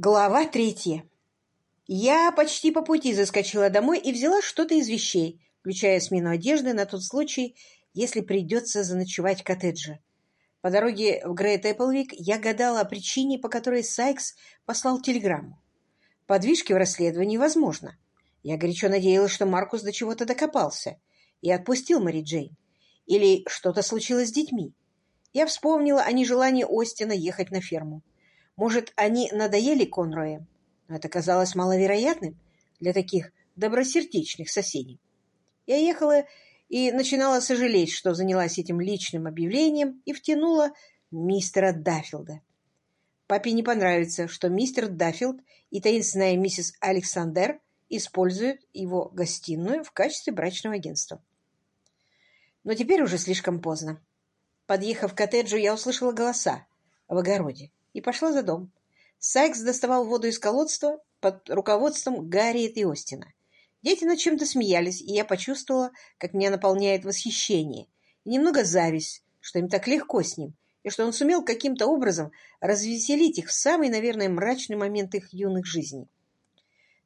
Глава третья. Я почти по пути заскочила домой и взяла что-то из вещей, включая смену одежды на тот случай, если придется заночевать в коттедже. По дороге в Грейт Эпплвик я гадала о причине, по которой Сайкс послал телеграмму. Подвижки в расследовании возможно. Я горячо надеялась, что Маркус до чего-то докопался и отпустил Мэри Джейн. Или что-то случилось с детьми. Я вспомнила о нежелании Остина ехать на ферму. Может, они надоели Конроем, но это казалось маловероятным для таких добросердечных соседей. Я ехала и начинала сожалеть, что занялась этим личным объявлением и втянула мистера Даффилда. Папе не понравится, что мистер Даффилд и таинственная миссис Александр используют его гостиную в качестве брачного агентства. Но теперь уже слишком поздно. Подъехав к коттеджу, я услышала голоса в огороде и пошла за дом. Сайкс доставал воду из колодца под руководством Гарриет и Остина. Дети над чем-то смеялись, и я почувствовала, как меня наполняет восхищение и немного зависть, что им так легко с ним, и что он сумел каким-то образом развеселить их в самый, наверное, мрачный момент их юных жизней.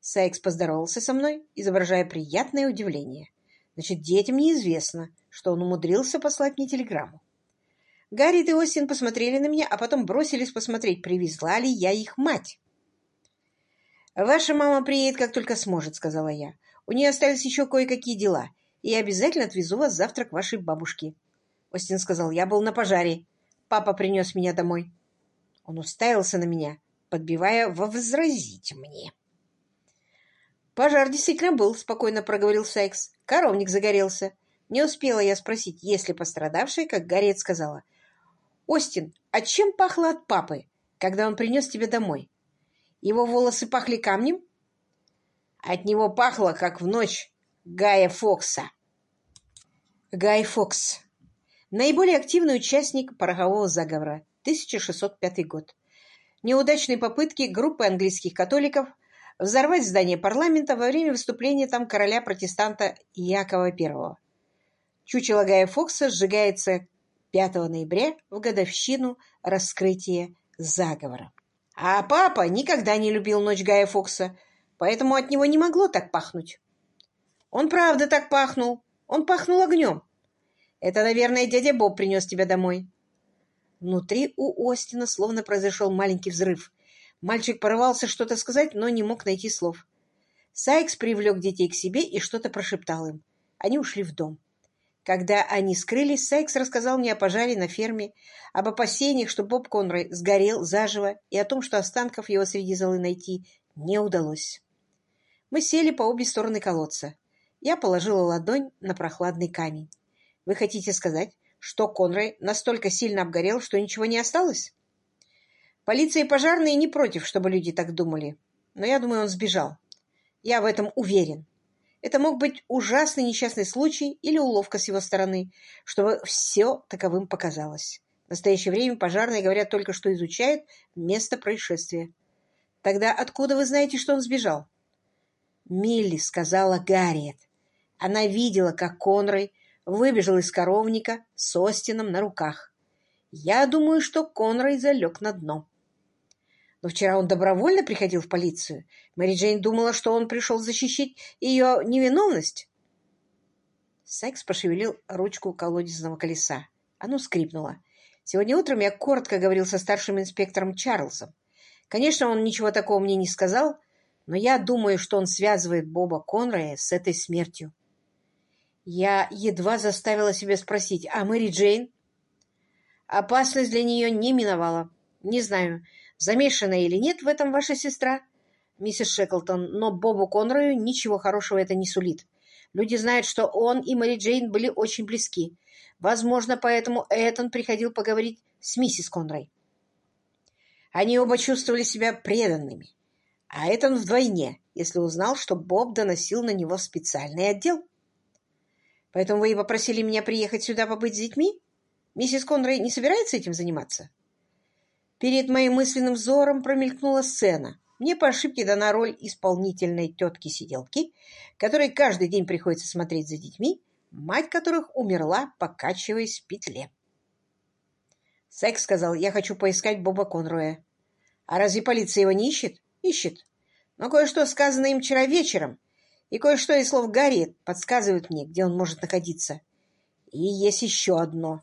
Сайкс поздоровался со мной, изображая приятное удивление. Значит, детям неизвестно, что он умудрился послать мне телеграмму. Гарри и Остин посмотрели на меня, а потом бросились посмотреть, привезла ли я их мать. «Ваша мама приедет, как только сможет», — сказала я. «У нее остались еще кое-какие дела, и я обязательно отвезу вас завтра к вашей бабушке». Остин сказал, «Я был на пожаре. Папа принес меня домой». Он уставился на меня, подбивая возразить мне. «Пожар действительно был», — спокойно проговорил Сайкс. «Коровник загорелся. Не успела я спросить, есть ли пострадавшие, как Гарриет сказала. «Остин, а чем пахло от папы, когда он принес тебя домой? Его волосы пахли камнем?» «От него пахло, как в ночь Гая Фокса». Гай Фокс. Наиболее активный участник порохового заговора. 1605 год. Неудачные попытки группы английских католиков взорвать здание парламента во время выступления там короля-протестанта Якова I. Чучело Гая Фокса сжигается 5 ноября в годовщину раскрытия заговора. А папа никогда не любил ночь Гая Фокса, поэтому от него не могло так пахнуть. Он правда так пахнул. Он пахнул огнем. Это, наверное, дядя Боб принес тебя домой. Внутри у Остина словно произошел маленький взрыв. Мальчик порывался что-то сказать, но не мог найти слов. Сайкс привлек детей к себе и что-то прошептал им. Они ушли в дом. Когда они скрылись, Сайкс рассказал мне о пожаре на ферме, об опасениях, что Боб Конрой сгорел заживо, и о том, что останков его среди золы найти не удалось. Мы сели по обе стороны колодца. Я положила ладонь на прохладный камень. «Вы хотите сказать, что Конрой настолько сильно обгорел, что ничего не осталось?» «Полиция и пожарные не против, чтобы люди так думали, но я думаю, он сбежал. Я в этом уверен. Это мог быть ужасный несчастный случай или уловка с его стороны, чтобы все таковым показалось. В настоящее время пожарные говорят только, что изучают место происшествия. Тогда откуда вы знаете, что он сбежал? Милли сказала Гарриет. Она видела, как Конрой выбежал из коровника с Остином на руках. Я думаю, что Конрой залег на дно. Но вчера он добровольно приходил в полицию. Мэри Джейн думала, что он пришел защищать ее невиновность. Сайкс пошевелил ручку колодезного колеса. Оно скрипнуло. Сегодня утром я коротко говорил со старшим инспектором Чарльзом. Конечно, он ничего такого мне не сказал, но я думаю, что он связывает Боба Конрая с этой смертью. Я едва заставила себя спросить, а Мэри Джейн? Опасность для нее не миновала. Не знаю, замешана или нет в этом ваша сестра, миссис Шеклтон, но Бобу Конрою ничего хорошего это не сулит. Люди знают, что он и Мэри Джейн были очень близки. Возможно, поэтому Этон приходил поговорить с миссис Конрой. Они оба чувствовали себя преданными. А Этон вдвойне, если узнал, что Боб доносил на него специальный отдел. Поэтому вы и попросили меня приехать сюда побыть с детьми? Миссис Конрой не собирается этим заниматься? Перед моим мысленным взором промелькнула сцена. Мне по ошибке дана роль исполнительной тетки-сиделки, которой каждый день приходится смотреть за детьми, мать которых умерла, покачиваясь в петле. Секс сказал, я хочу поискать Боба Конроя. А разве полиция его не ищет? Ищет. Но кое-что сказано им вчера вечером, и кое-что из слов Гарри подсказывают мне, где он может находиться. И есть еще одно.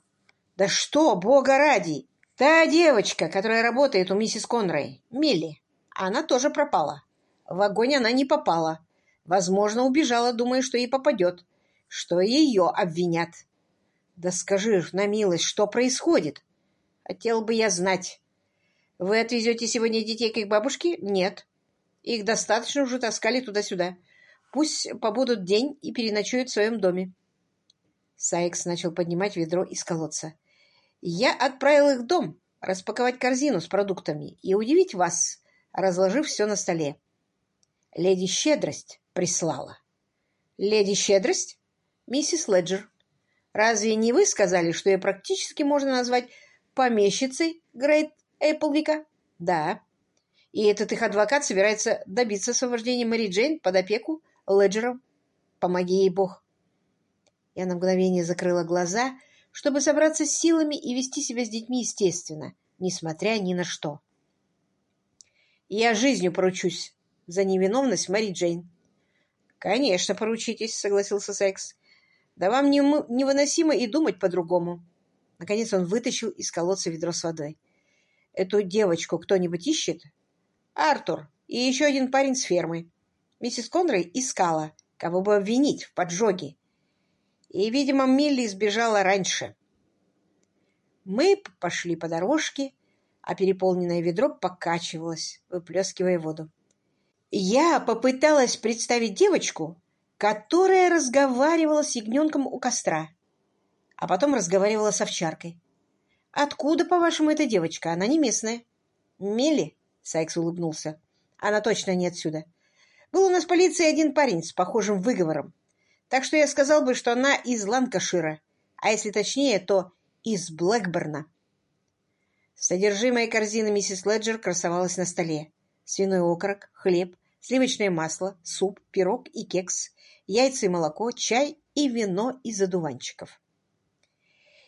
Да что, бога ради! Та девочка, которая работает у миссис Конрой, Милли, она тоже пропала. В огонь она не попала. Возможно, убежала, думая, что ей попадет, что ее обвинят. Да скажи на милость, что происходит? Хотел бы я знать. Вы отвезете сегодня детей к их бабушке? Нет. Их достаточно уже таскали туда-сюда. Пусть побудут день и переночуют в своем доме. Сайкс начал поднимать ведро из колодца. Я отправил их в дом распаковать корзину с продуктами и удивить вас, разложив все на столе. Леди Щедрость прислала. Леди Щедрость? Миссис Леджер. Разве не вы сказали, что ее практически можно назвать помещицей Грейт Эпплвика? Да. И этот их адвокат собирается добиться освобождения Мэри Джейн под опеку Леджеров. Помоги ей Бог. Я на мгновение закрыла глаза чтобы собраться с силами и вести себя с детьми естественно, несмотря ни на что. Я жизнью поручусь за невиновность Мэри Джейн. «Конечно, поручитесь», — согласился Секс. «Да вам невыносимо и думать по-другому». Наконец он вытащил из колодца ведро с водой. «Эту девочку кто-нибудь ищет?» «Артур и еще один парень с фермы. Миссис Конрой искала, кого бы обвинить в поджоге. И, видимо, Милли сбежала раньше. Мы пошли по дорожке, а переполненное ведро покачивалось, выплескивая воду. Я попыталась представить девочку, которая разговаривала с ягненком у костра, а потом разговаривала с овчаркой. «Откуда, по-вашему, эта девочка? Она не местная». «Милли?» — Сайкс улыбнулся. «Она точно не отсюда. Был у нас в полиции один парень с похожим выговором. Так что я сказал бы, что она из Ланкашира, а если точнее, то из Блэкберна. Содержимое корзины миссис Леджер красовалось на столе. Свиной окорок, хлеб, сливочное масло, суп, пирог и кекс, яйца и молоко, чай и вино из одуванчиков.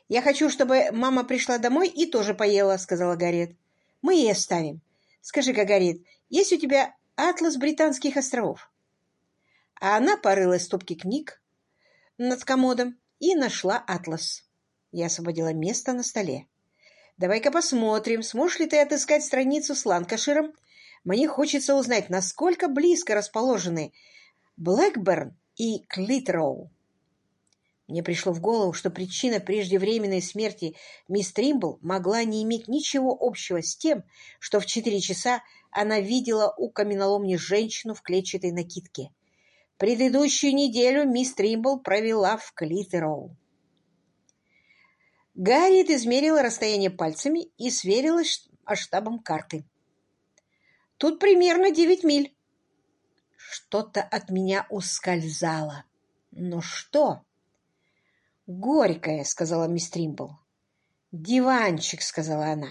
«Я хочу, чтобы мама пришла домой и тоже поела», — сказала Гарриет. «Мы ей оставим. Скажи-ка, Гарриет, есть у тебя атлас Британских островов?» А она порылась в стопке книг над комодом и нашла атлас. Я освободила место на столе. «Давай-ка посмотрим, сможешь ли ты отыскать страницу с Ланкаширом? Мне хочется узнать, насколько близко расположены Блэкберн и Клитроу». Мне пришло в голову, что причина преждевременной смерти мисс Тримбл могла не иметь ничего общего с тем, что в четыре часа она видела у каменоломни женщину в клетчатой накидке. Предыдущую неделю мисс Тримбл провела в Клитероу. Гарриет измерила расстояние пальцами и сверилась масштабом карты. «Тут примерно девять миль». Что-то от меня ускользало. «Но что?» «Горькое», — сказала мисс Тримбл. «Диванчик», — сказала она.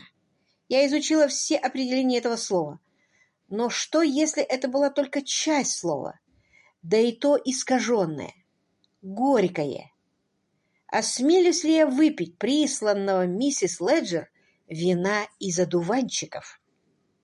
Я изучила все определения этого слова. Но что, если это была только часть слова? Да и то искаженное, горькое. Осмелюсь ли я выпить присланного миссис Леджер вина из одуванчиков?